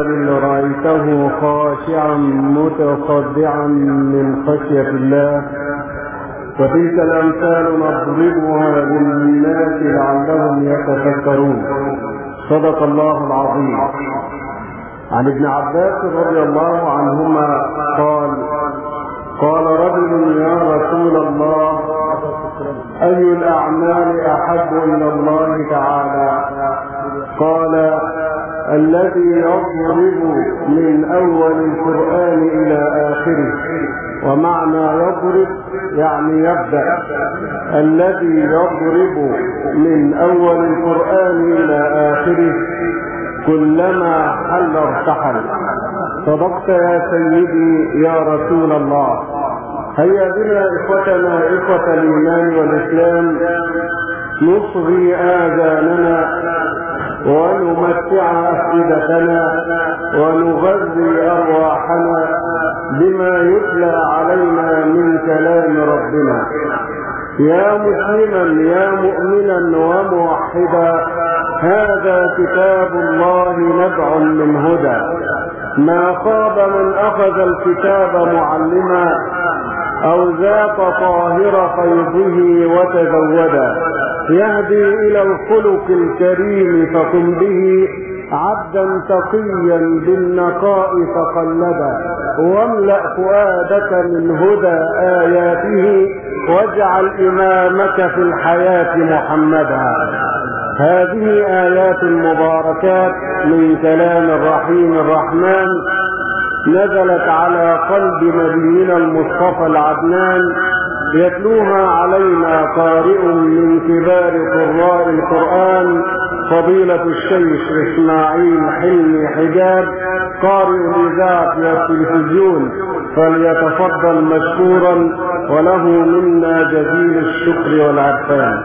رأيته خاشعا متصدعا من خشية الله وتلك الأمثال نضربها للناس لعلهم يتفكرون. صدق الله العظيم. عن ابن عباس رضي الله عنهما قال قال رجل يا رسول الله أي الأعمال أحب إلى الله تعالى؟ قال الذي يضرب من أول القرآن إلى آخره. ومعنى يضرب يعني يبدأ. الذي يضرب من أول القرآن إلى آخره كلما حل ارتحل. صدقت يا سيدي يا رسول الله. هيا بنا إخوتنا إخوة الإيمان والإسلام. نصغي آذاننا. ونمتع أفئدتنا ونغذي أرواحنا بما يتلى علينا من كلام ربنا. يا مسلما يا مؤمنا وموحدا هذا كتاب الله نبع من هدى. ما خاب من أخذ الكتاب معلما أو ذاق طاهر فيضه وتزودا. يهدي إلى الخلق الكريم فقم به عبدا تقيا بالنقاء فقلدا واملأ فؤادك من هدى آياته واجعل إمامك في الحياة محمدا. هذه آيات مباركات من كلام الرحيم الرحمن نزلت على قلب نبينا المصطفى العدنان يتلوها علينا قارئ من كبار قراء القرآن فضيلة الشيخ إسماعيل حلمي حجاب قارئ الإذاعة والتلفزيون فليتفضل مشكورا وله منا جزيل الشكر والعرفان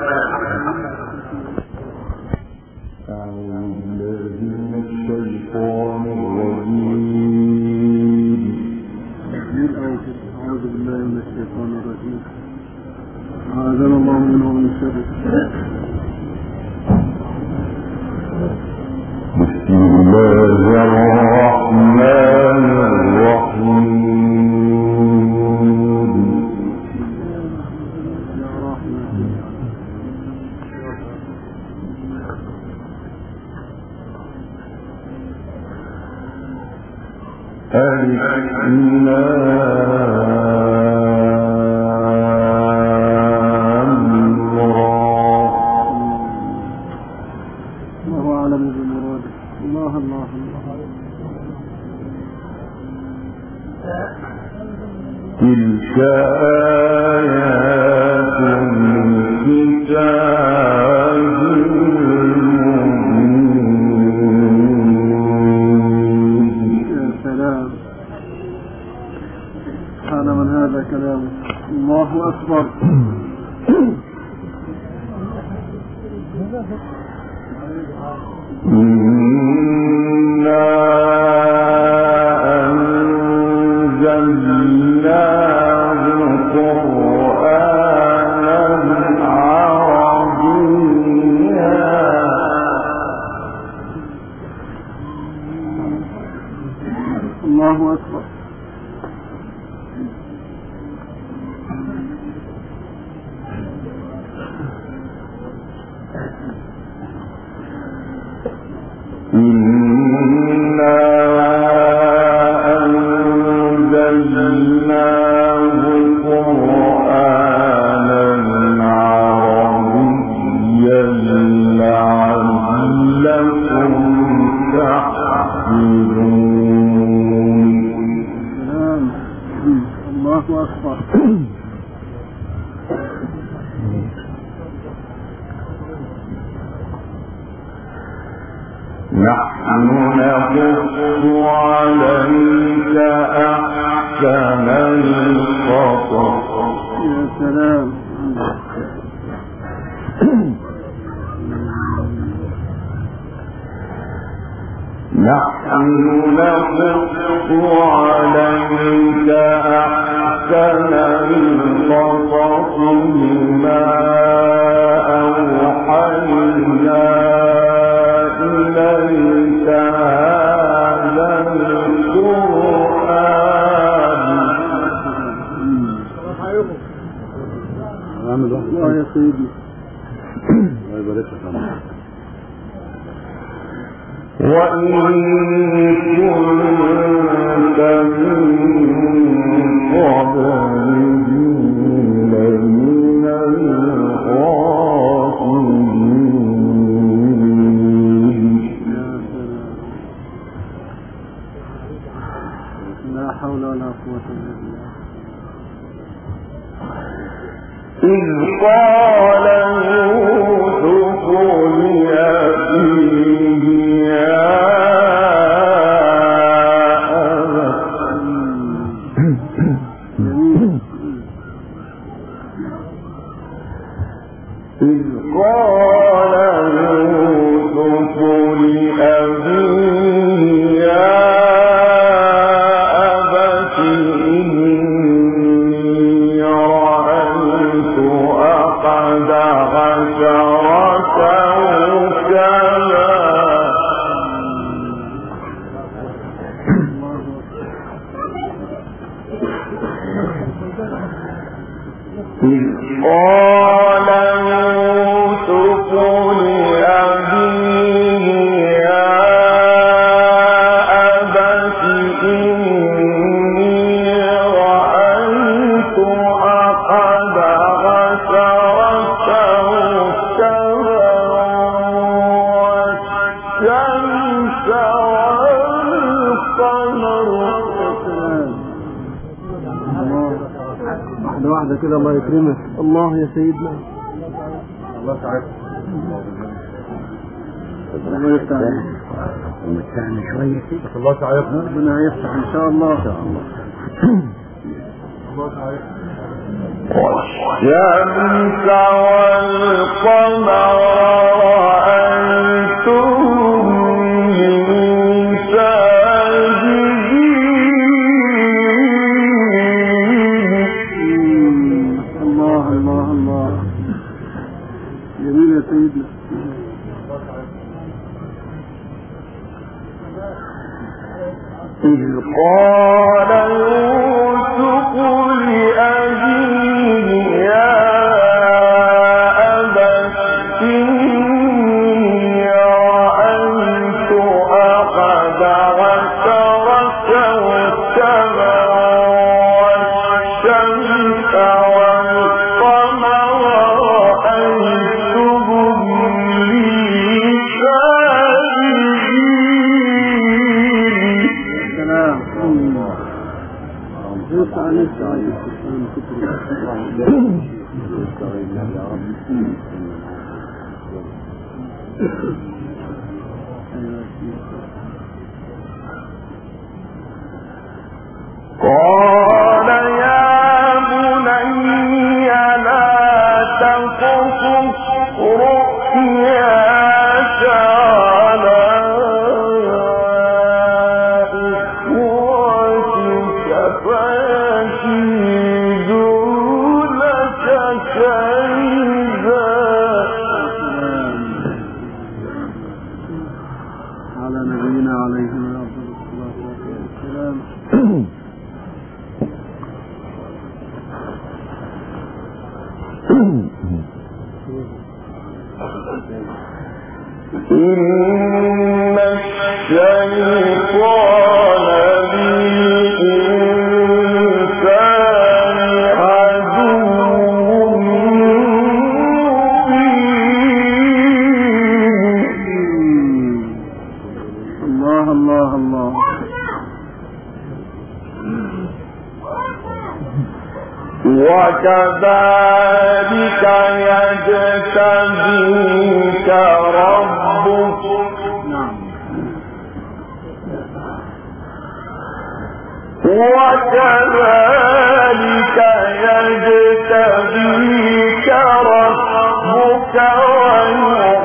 الله تعالى يقول ربنا يفتح إن شاء الله. إن شاء الله.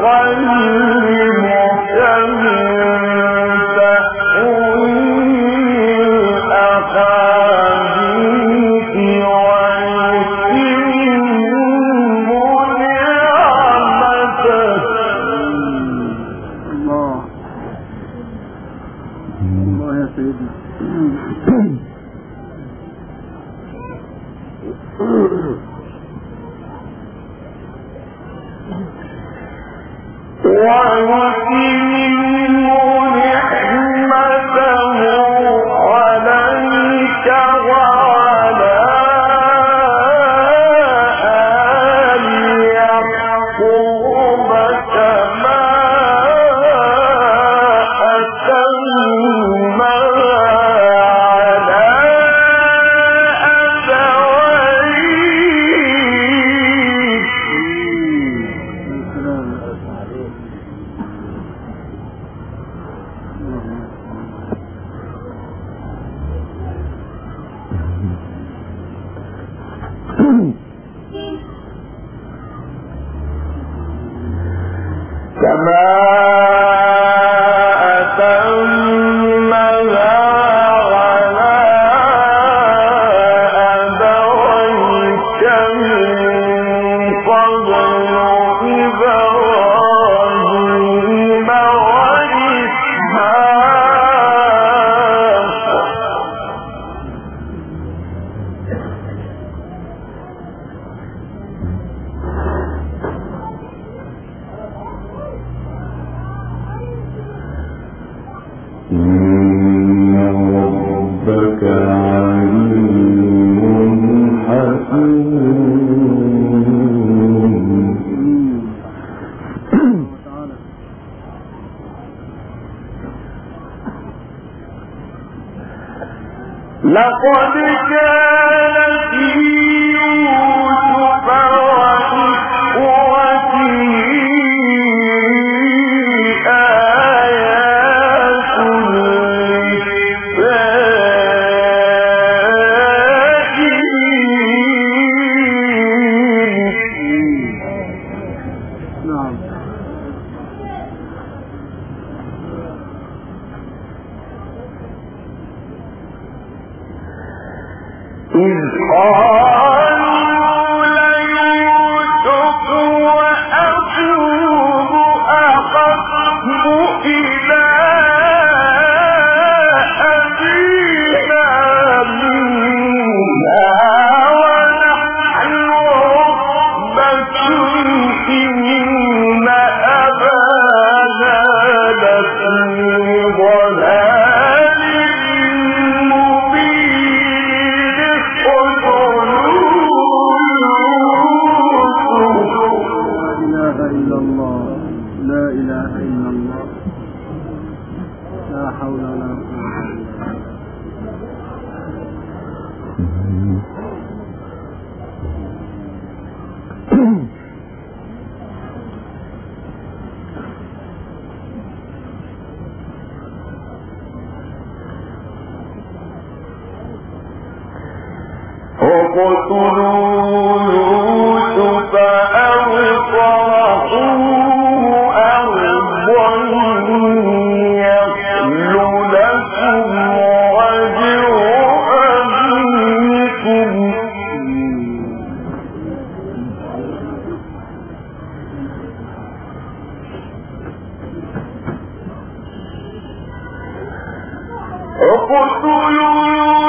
غير لقد كان في اقتلوا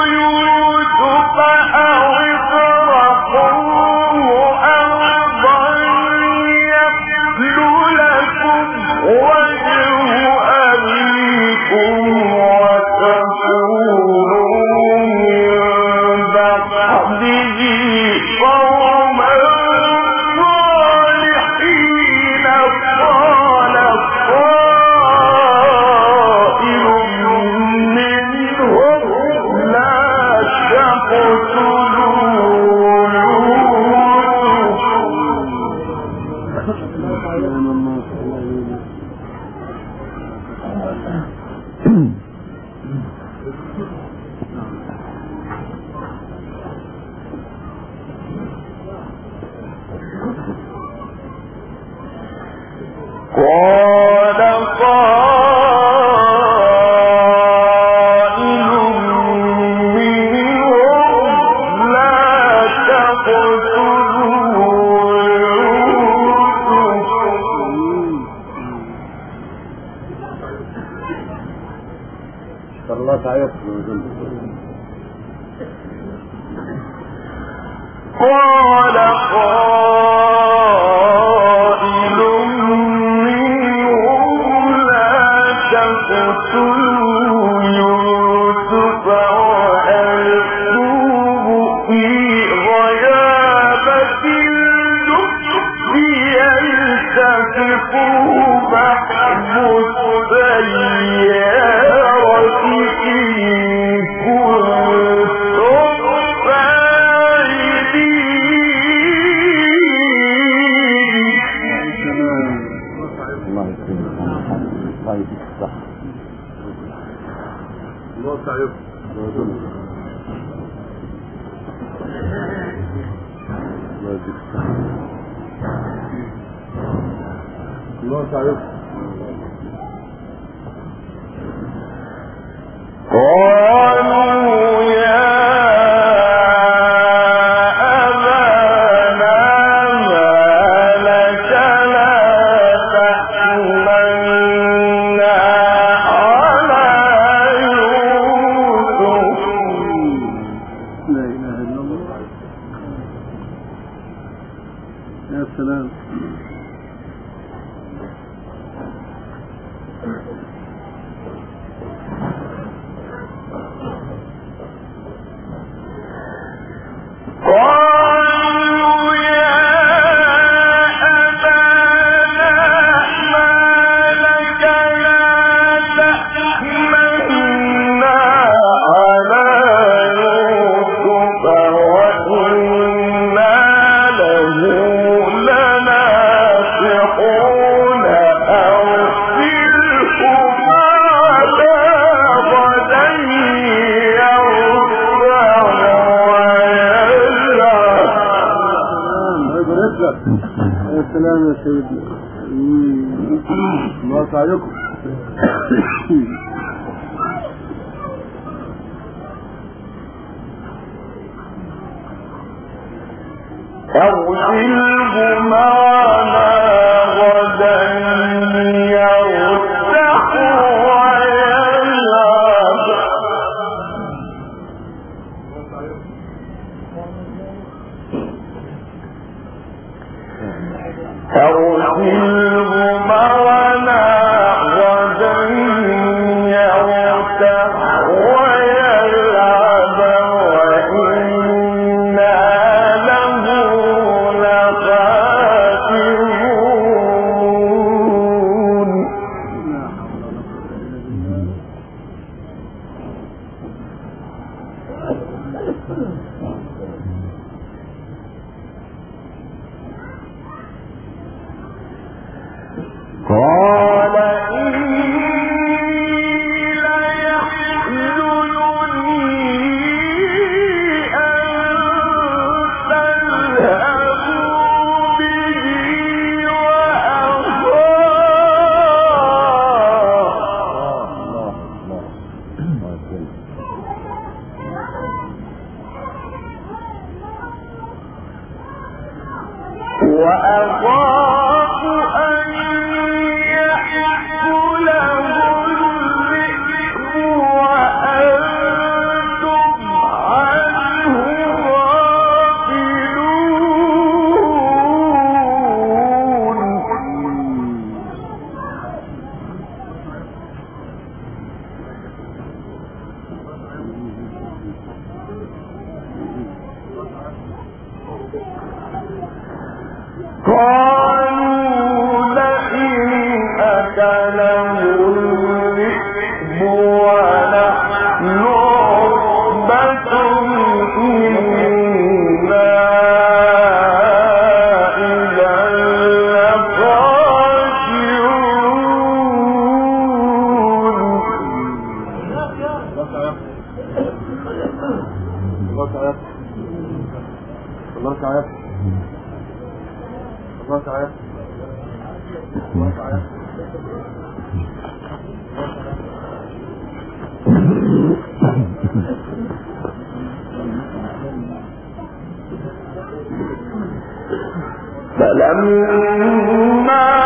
الله يكرمك الله يديك الصحة الله يسعدك الله يديك الصحة الله يسعدك قالوا الغيب فلما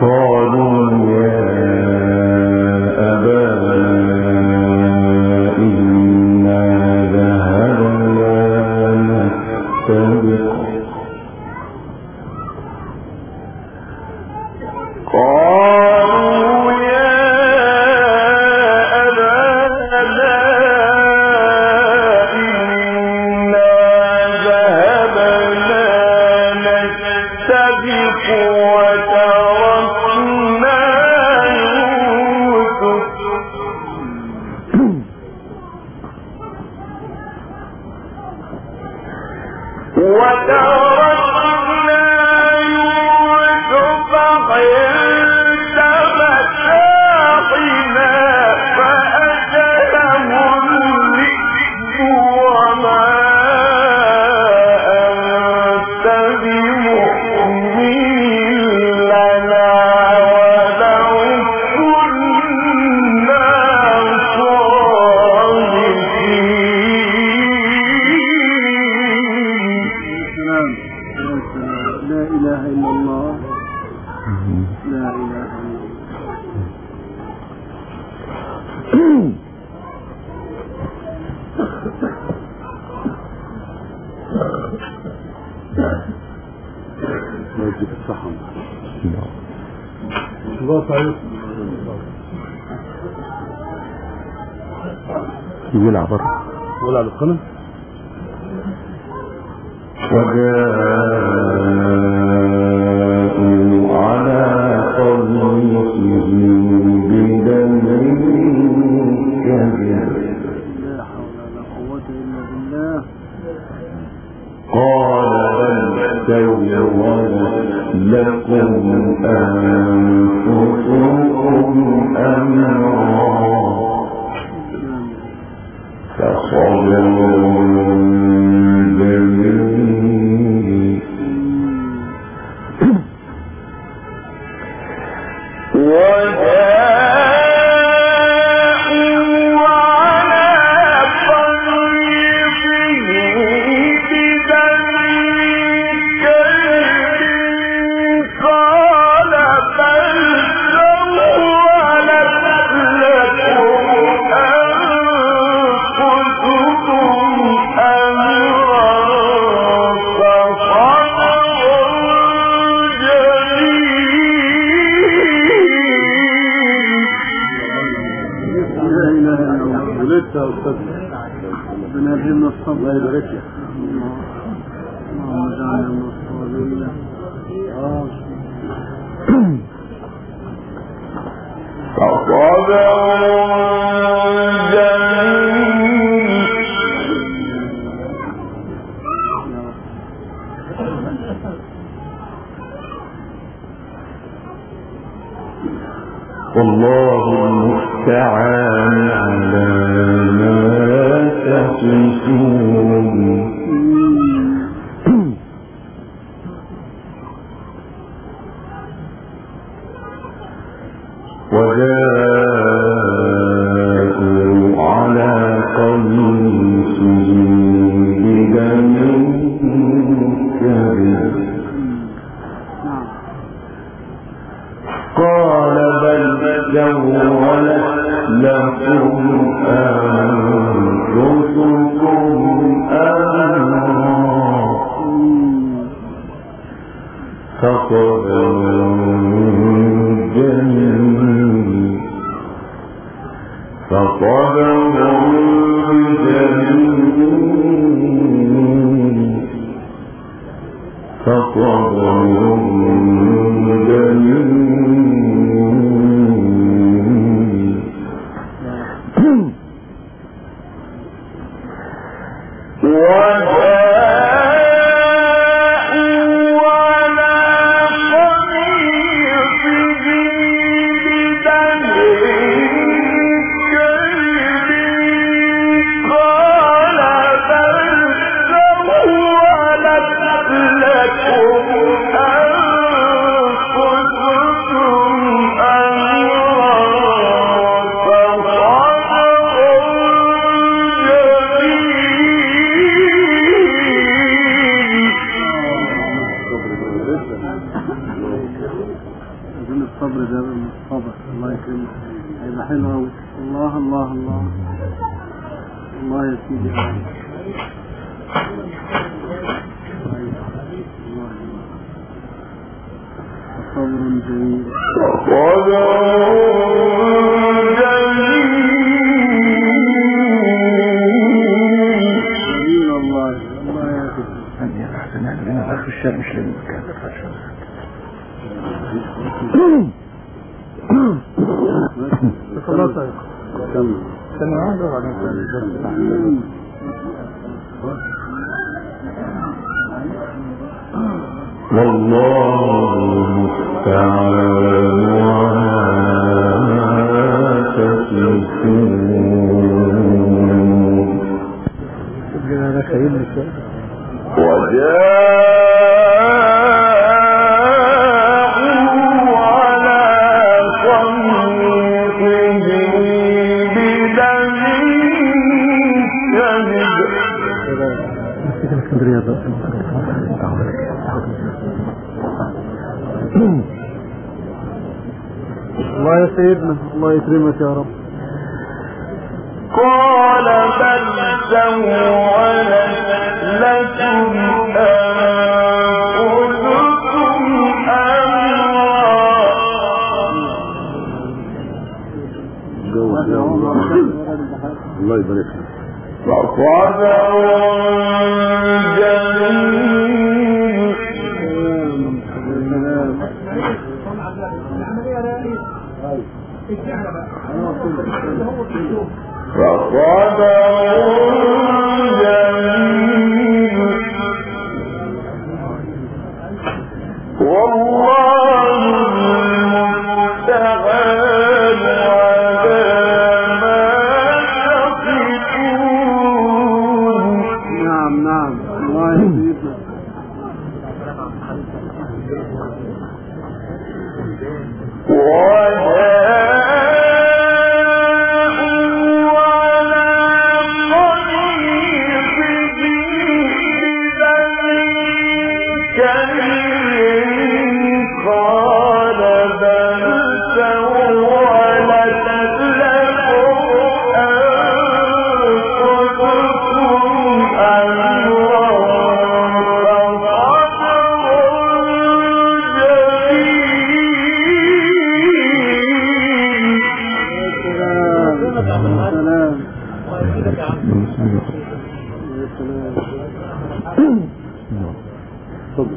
ဘောလူ قال بل سيرون لكم أنفسكم أمرا. فخبروا بالله. de derecho. لما لك يملك وجاء الله يا سيدنا الله يكرمك يا رب. قال بل سوى الله تفضل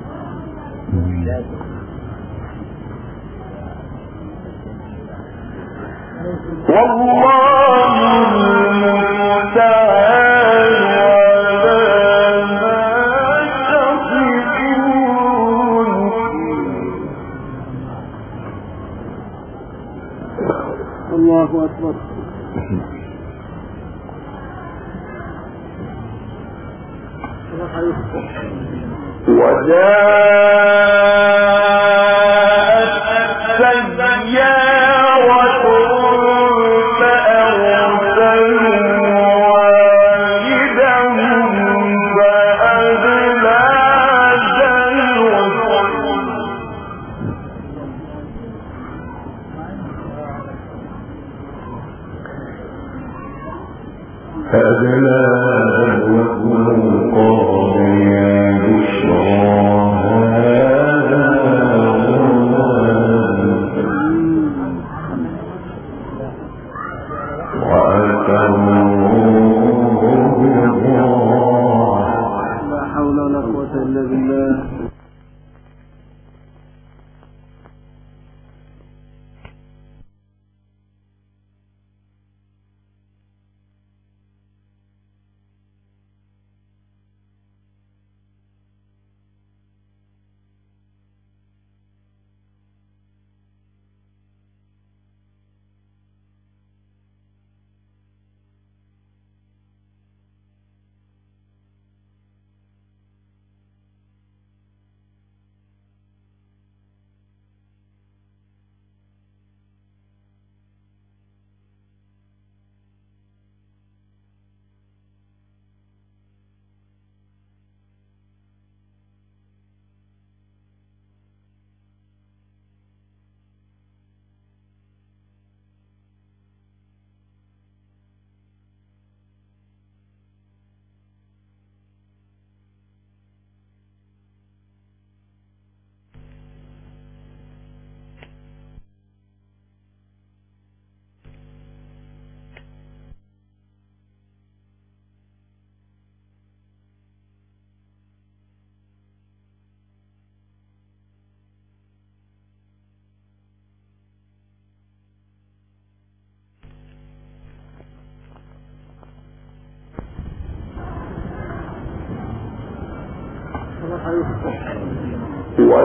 والله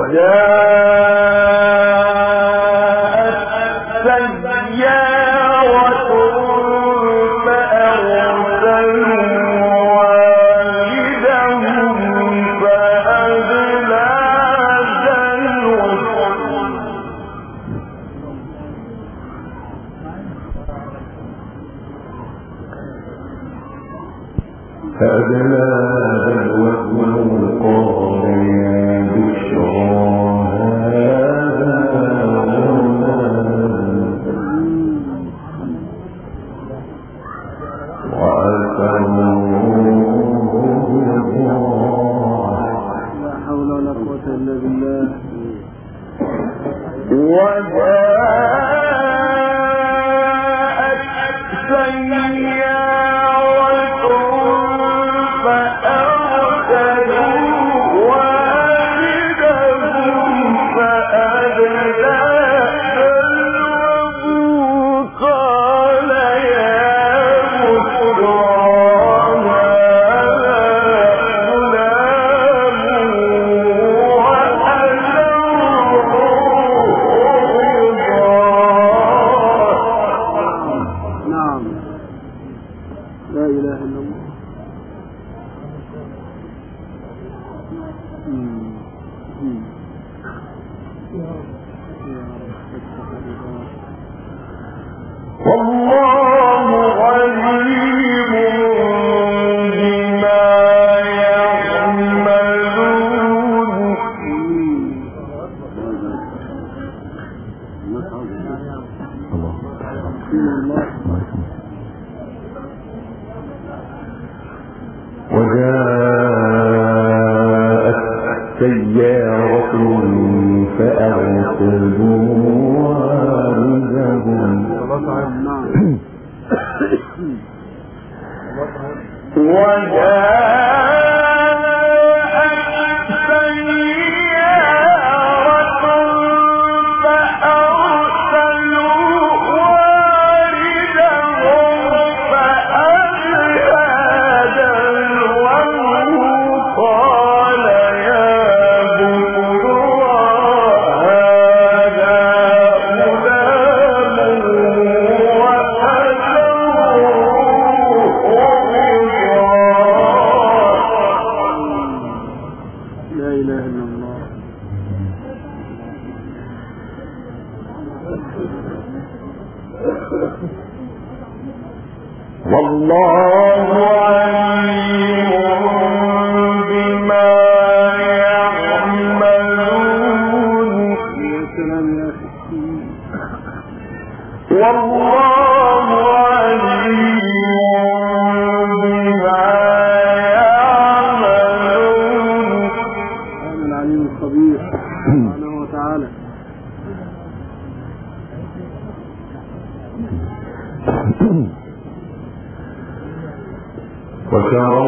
وجاءت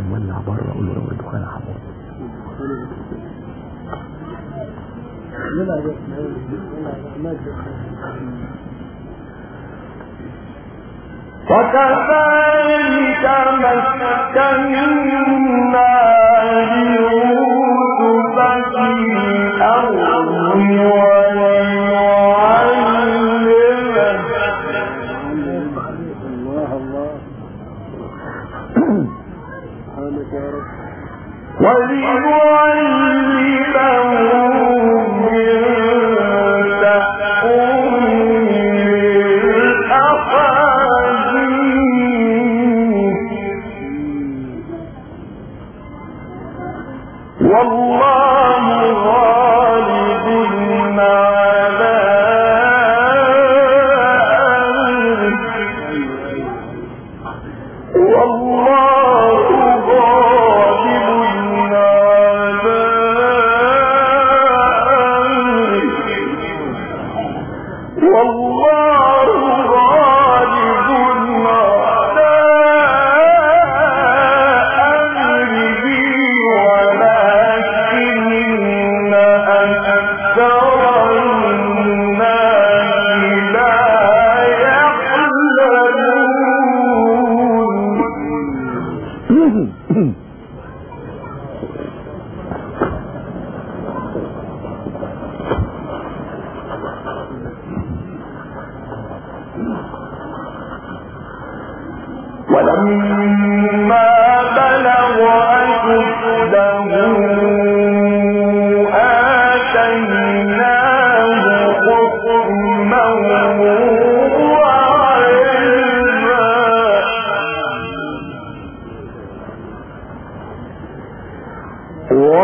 لازم ولع بره أقول له لو الدخان حمام وكذلك مكنا ليوسف في الأرض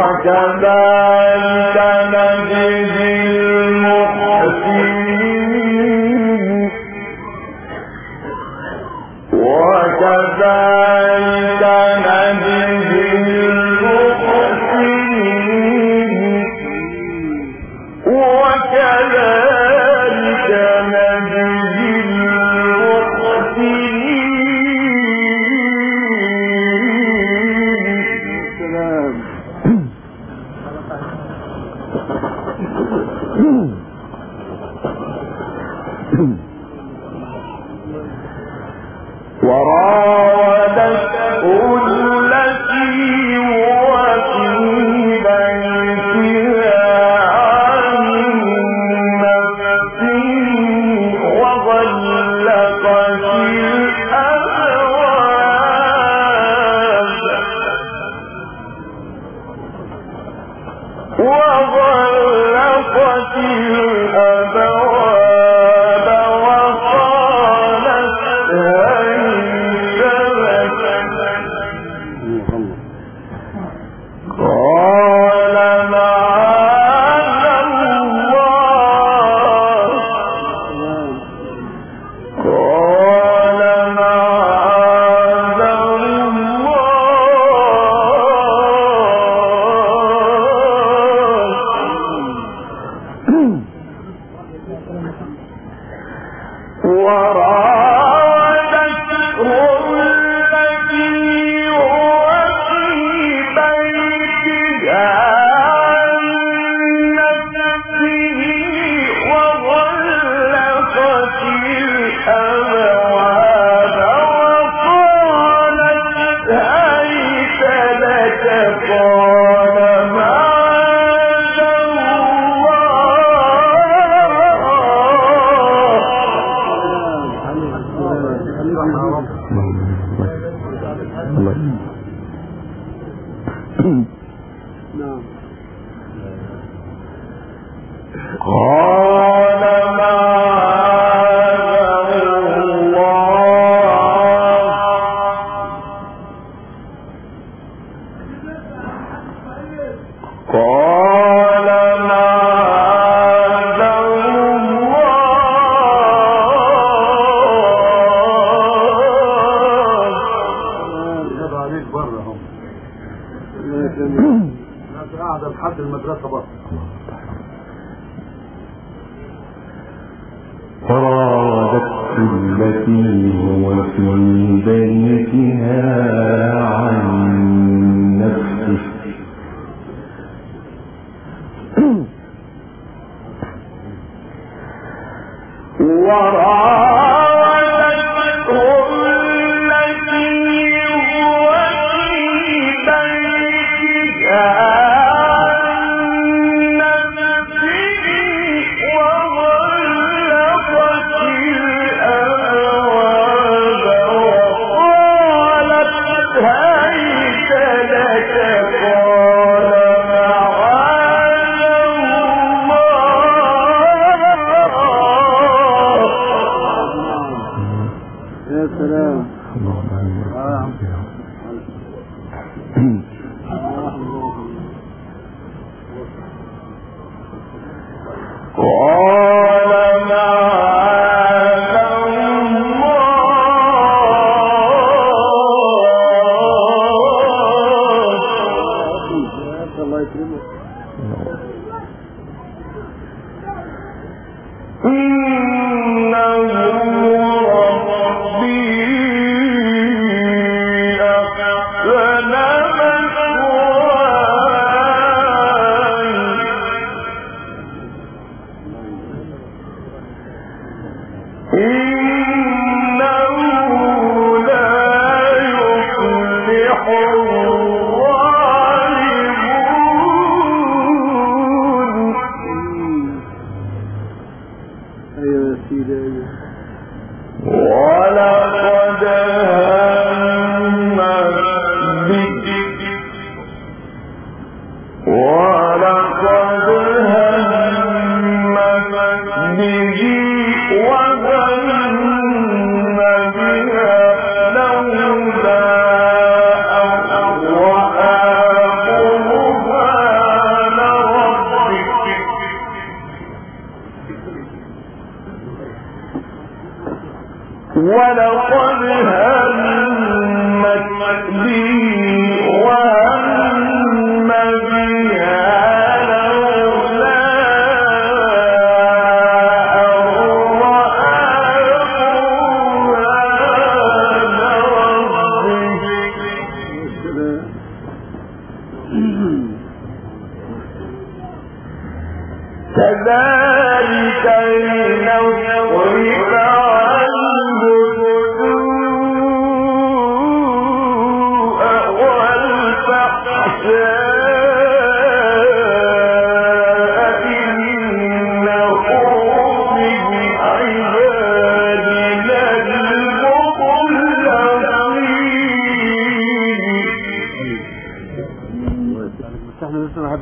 وكذلك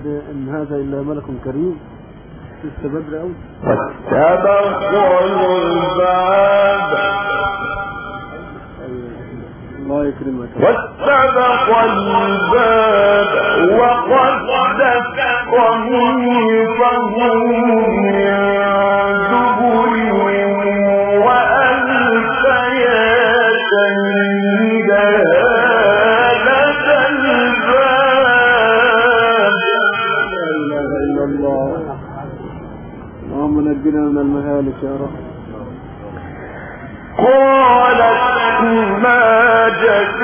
حد أن هذا إلا ملك كريم. لسه بدري قوي واتبعوا الباب الله يكرمك. واتبق الباب وقدت قميصه من نجنا من المهالك يا رب. قالت ما جزاء